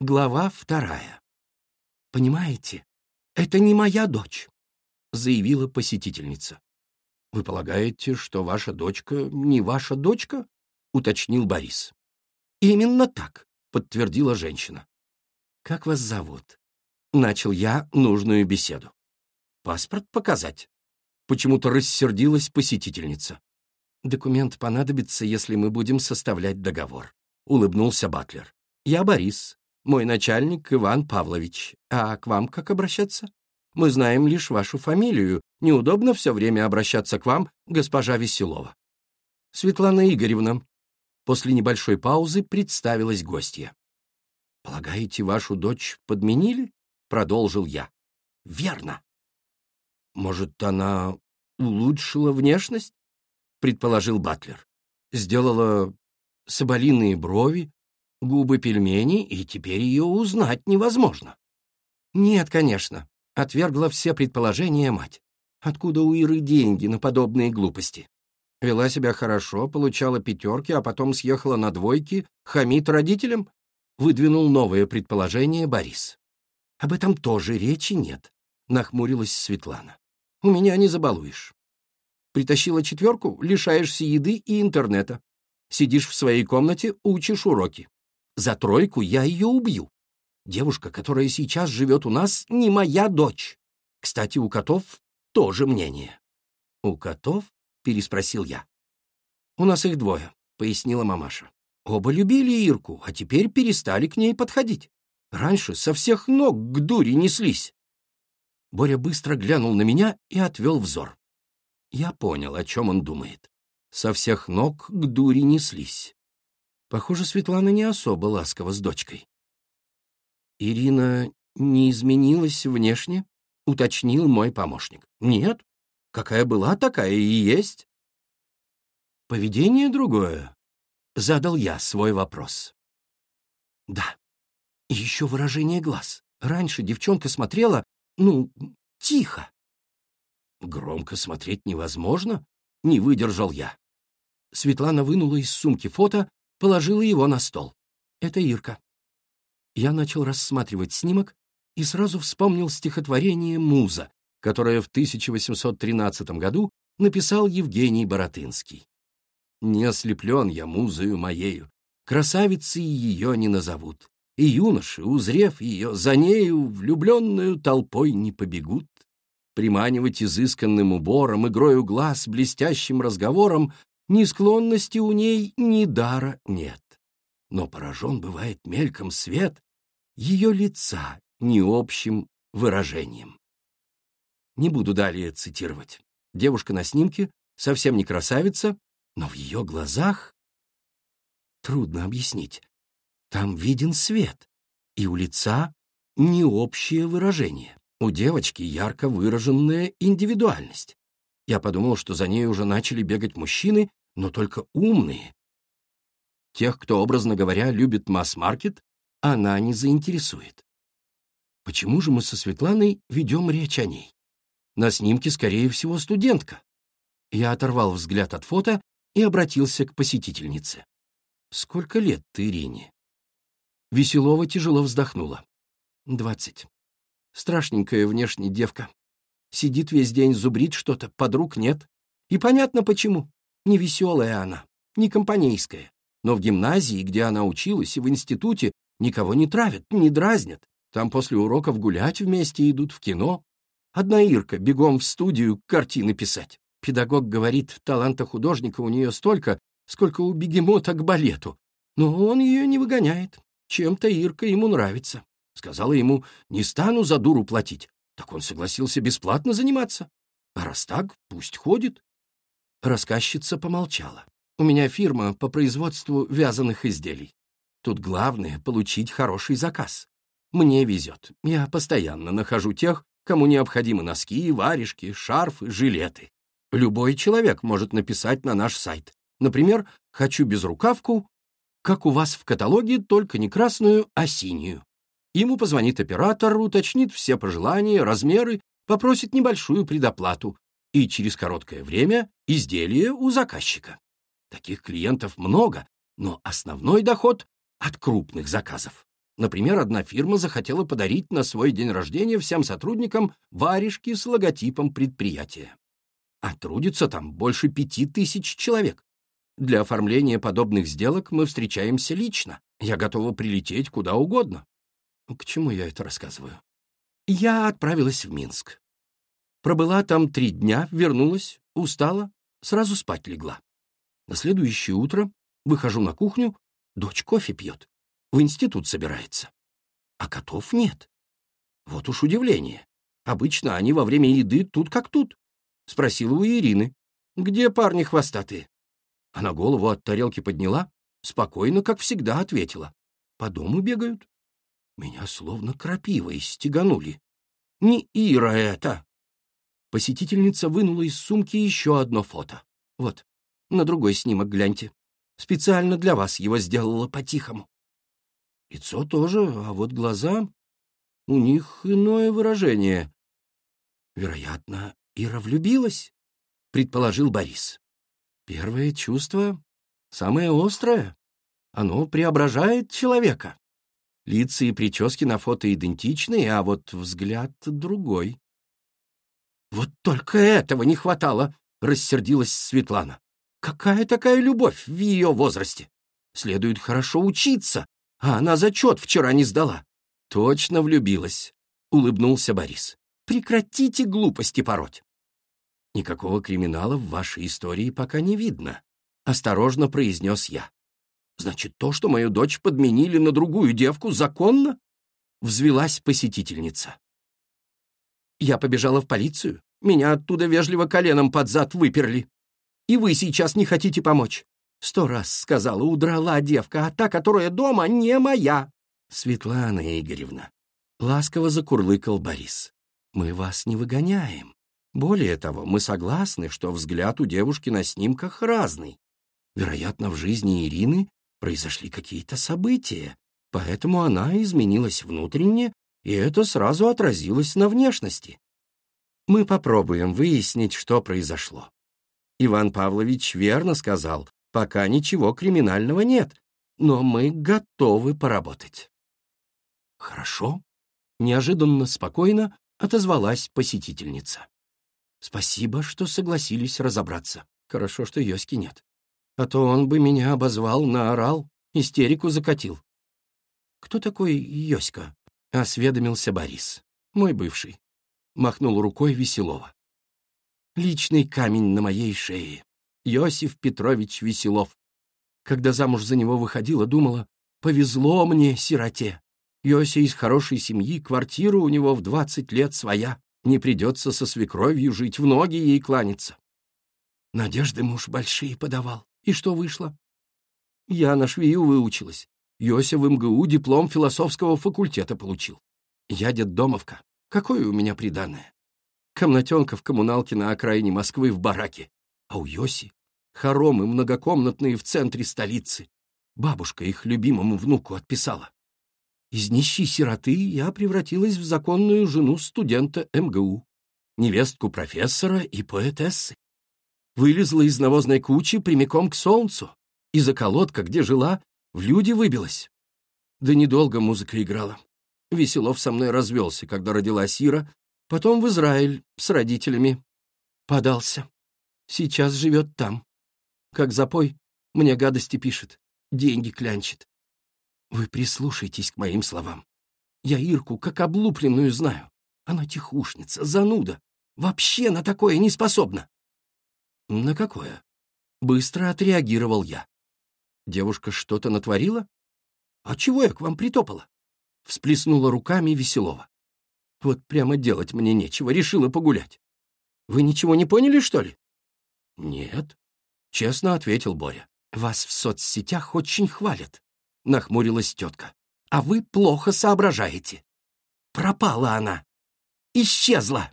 Глава вторая. «Понимаете, это не моя дочь», — заявила посетительница. «Вы полагаете, что ваша дочка не ваша дочка?» — уточнил Борис. «Именно так», — подтвердила женщина. «Как вас зовут?» — начал я нужную беседу. «Паспорт показать?» Почему-то рассердилась посетительница. «Документ понадобится, если мы будем составлять договор», — улыбнулся Батлер. «Я Борис, мой начальник Иван Павлович. А к вам как обращаться? Мы знаем лишь вашу фамилию. Неудобно все время обращаться к вам, госпожа Веселова. Светлана Игоревна. После небольшой паузы представилась гостья. «Полагаете, вашу дочь подменили?» — продолжил я. «Верно». «Может, она улучшила внешность?» — предположил Батлер. «Сделала соболиные брови, губы пельмени, и теперь ее узнать невозможно. Нет, конечно, отвергла все предположения мать. Откуда у Иры деньги на подобные глупости? Вела себя хорошо, получала пятерки, а потом съехала на двойки, хамит родителям? Выдвинул новое предположение Борис. Об этом тоже речи нет, нахмурилась Светлана. У меня не забалуешь. Притащила четверку, лишаешься еды и интернета. Сидишь в своей комнате, учишь уроки. За тройку я ее убью. Девушка, которая сейчас живет у нас, не моя дочь. Кстати, у котов тоже мнение. — У котов? — переспросил я. — У нас их двое, — пояснила мамаша. Оба любили Ирку, а теперь перестали к ней подходить. Раньше со всех ног к дуре неслись. Боря быстро глянул на меня и отвел взор. Я понял, о чем он думает. Со всех ног к дуре неслись. Похоже, Светлана не особо ласкова с дочкой. «Ирина не изменилась внешне?» — уточнил мой помощник. «Нет. Какая была, такая и есть». «Поведение другое?» — задал я свой вопрос. «Да. И еще выражение глаз. Раньше девчонка смотрела, ну, тихо». «Громко смотреть невозможно?» — не выдержал я. Светлана вынула из сумки фото положила его на стол. Это Ирка. Я начал рассматривать снимок и сразу вспомнил стихотворение «Муза», которое в 1813 году написал Евгений Боротынский. «Не ослеплен я музою моею, красавицы ее не назовут, и юноши, узрев ее, за нею влюбленную толпой не побегут. Приманивать изысканным убором, игрою глаз, блестящим разговором ни склонности у ней, ни дара нет. Но поражен бывает мельком свет ее лица не общим выражением. Не буду далее цитировать. Девушка на снимке совсем не красавица, но в ее глазах трудно объяснить. Там виден свет, и у лица не общее выражение. У девочки ярко выраженная индивидуальность. Я подумал, что за ней уже начали бегать мужчины, но только умные. Тех, кто, образно говоря, любит масс-маркет, она не заинтересует. Почему же мы со Светланой ведем речь о ней? На снимке, скорее всего, студентка. Я оторвал взгляд от фото и обратился к посетительнице. «Сколько лет ты, Ирине?» Веселова тяжело вздохнула. «Двадцать. Страшненькая внешне девка. Сидит весь день, зубрит что-то, подруг нет. И понятно почему. Невеселая она, не компанейская. Но в гимназии, где она училась, и в институте никого не травят, не дразнят. Там после уроков гулять вместе идут в кино. Одна Ирка бегом в студию картины писать. Педагог говорит, таланта художника у нее столько, сколько у бегемота к балету. Но он ее не выгоняет. Чем-то Ирка ему нравится. Сказала ему, не стану за дуру платить. Так он согласился бесплатно заниматься. А раз так, пусть ходит. Рассказчица помолчала. У меня фирма по производству вязаных изделий. Тут главное — получить хороший заказ. Мне везет. Я постоянно нахожу тех, кому необходимы носки, варежки, шарфы, жилеты. Любой человек может написать на наш сайт. Например, «Хочу безрукавку», как у вас в каталоге, только не красную, а синюю. Ему позвонит оператор, уточнит все пожелания, размеры, попросит небольшую предоплату, и через короткое время изделие у заказчика. Таких клиентов много, но основной доход от крупных заказов. Например, одна фирма захотела подарить на свой день рождения всем сотрудникам варежки с логотипом предприятия. А трудится там больше пяти тысяч человек. Для оформления подобных сделок мы встречаемся лично. Я готова прилететь куда угодно. К чему я это рассказываю? Я отправилась в Минск. Пробыла там три дня, вернулась, устала, сразу спать легла. На следующее утро выхожу на кухню, дочь кофе пьет в институт собирается. А котов нет. Вот уж удивление. Обычно они во время еды тут как тут. Спросила у Ирины. Где парни хвостатые? Она голову от тарелки подняла, спокойно, как всегда, ответила. По дому бегают. Меня словно крапивой стеганули. Не Ира это. Посетительница вынула из сумки еще одно фото. Вот, на другой снимок гляньте. Специально для вас его сделала по-тихому. Лицо тоже, а вот глаза... У них иное выражение. Вероятно, Ира влюбилась, предположил Борис. Первое чувство самое острое. Оно преображает человека. Лица и прически на фото идентичны, а вот взгляд другой. «Вот только этого не хватало!» — рассердилась Светлана. «Какая такая любовь в ее возрасте? Следует хорошо учиться, а она зачет вчера не сдала. Точно влюбилась, улыбнулся Борис. Прекратите глупости пороть. Никакого криминала в вашей истории пока не видно, осторожно произнес я. Значит, то, что мою дочь подменили на другую девку, законно? Взвелась посетительница. Я побежала в полицию. Меня оттуда вежливо коленом под зад выперли. И вы сейчас не хотите помочь. Сто раз сказала, удрала девка, а та, которая дома, не моя. Светлана Игоревна, ласково закурлыкал Борис. Мы вас не выгоняем. Более того, мы согласны, что взгляд у девушки на снимках разный. Вероятно, в жизни Ирины произошли какие-то события, поэтому она изменилась внутренне, и это сразу отразилось на внешности. Мы попробуем выяснить, что произошло. Иван Павлович верно сказал, Пока ничего криминального нет, но мы готовы поработать. Хорошо, неожиданно спокойно отозвалась посетительница. Спасибо, что согласились разобраться. Хорошо, что Йоськи нет. А то он бы меня обозвал, наорал, истерику закатил. Кто такой Йоська? Осведомился Борис, мой бывший. Махнул рукой Веселова. Личный камень на моей шее. Иосиф Петрович Веселов. Когда замуж за него выходила, думала, повезло мне, сироте. Йося из хорошей семьи, квартира у него в двадцать лет своя, не придется со свекровью жить, в ноги ей кланяться. Надежды муж большие подавал. И что вышло? Я на швею выучилась. Йося в МГУ диплом философского факультета получил. Я детдомовка. Какое у меня приданное? Комнатенка в коммуналке на окраине Москвы в бараке. А у Йоси хоромы многокомнатные в центре столицы. Бабушка их любимому внуку отписала. Из нищей сироты я превратилась в законную жену студента МГУ, невестку профессора и поэтессы. Вылезла из навозной кучи прямиком к солнцу, и за колодка, где жила, в люди выбилась. Да недолго музыка играла. Веселов со мной развелся, когда родилась Ира, потом в Израиль с родителями подался. Сейчас живет там. Как запой, мне гадости пишет, деньги клянчит. Вы прислушайтесь к моим словам. Я Ирку как облупленную знаю. Она тихушница, зануда. Вообще на такое не способна. На какое? Быстро отреагировал я. Девушка что-то натворила? А чего я к вам притопала? Всплеснула руками Веселова. Вот прямо делать мне нечего, решила погулять. Вы ничего не поняли, что ли? «Нет», — честно ответил Боря. «Вас в соцсетях очень хвалят», — нахмурилась тетка. «А вы плохо соображаете. Пропала она. Исчезла».